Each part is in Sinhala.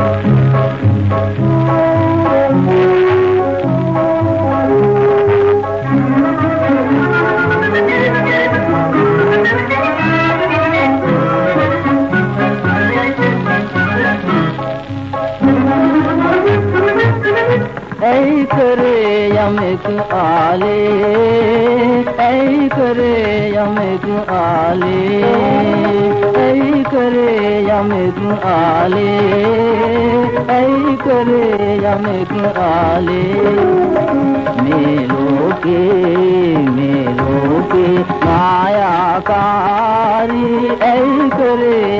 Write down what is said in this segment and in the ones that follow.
Thank you. ඇයි කරේ යමෙක් ආලේ ඇයි කරේ යමෙක් ආලේ ඇයි කරේ යමෙක් ආලේ ඇයි කරේ යමෙක් ආලේ මේ ලෝකේ මේ ලෝකේ මායාකාරී ඇයි කරේ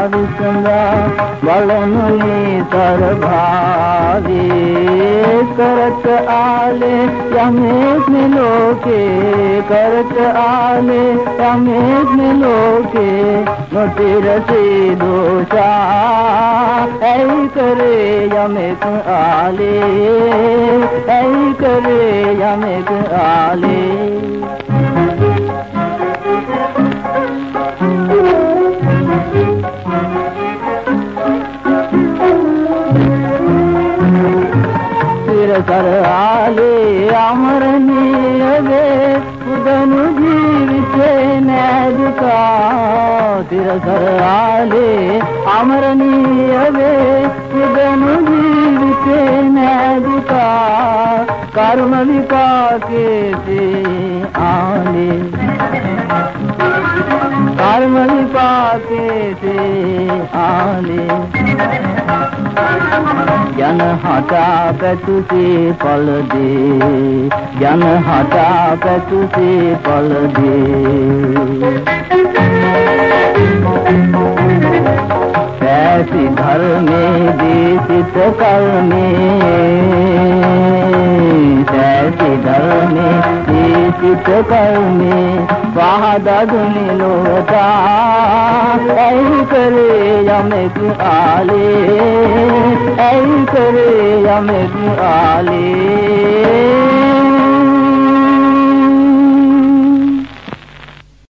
තෝරා විසඳා බලනු නිතර භාගේ කරත ආලේ යමෙක් ලෝකේ කරත ආලේ යමෙක් ලෝකේ නොතිරසේ දෝෂා ඇයි කරේ යමෙක් ආලේ ඇයි කරේ යමෙක් ආලේ සිරසර ආලේ අමරණීය වේ උදනු ජීවිතේ නෑදුකා. සිරසර ආලේ අමරණීය වේ උදනු ජීවිතේ නෑදුකා. කර්ම විපාකේ ආලේ. කර්ම විපාකේ ආලේ. ජන හටා පැතුසේ පල දේ ජන හටා පැතුසේ පල දේ පැසි ධර්මේ දේශිත කල්මේ පැසි ධර්මේ දේශිත කල්මේ පහදදුනි ලෝතා ඇයි කරේ යමෙක් ආලේ? ඇයි කරේ යමෙක් ආලේ?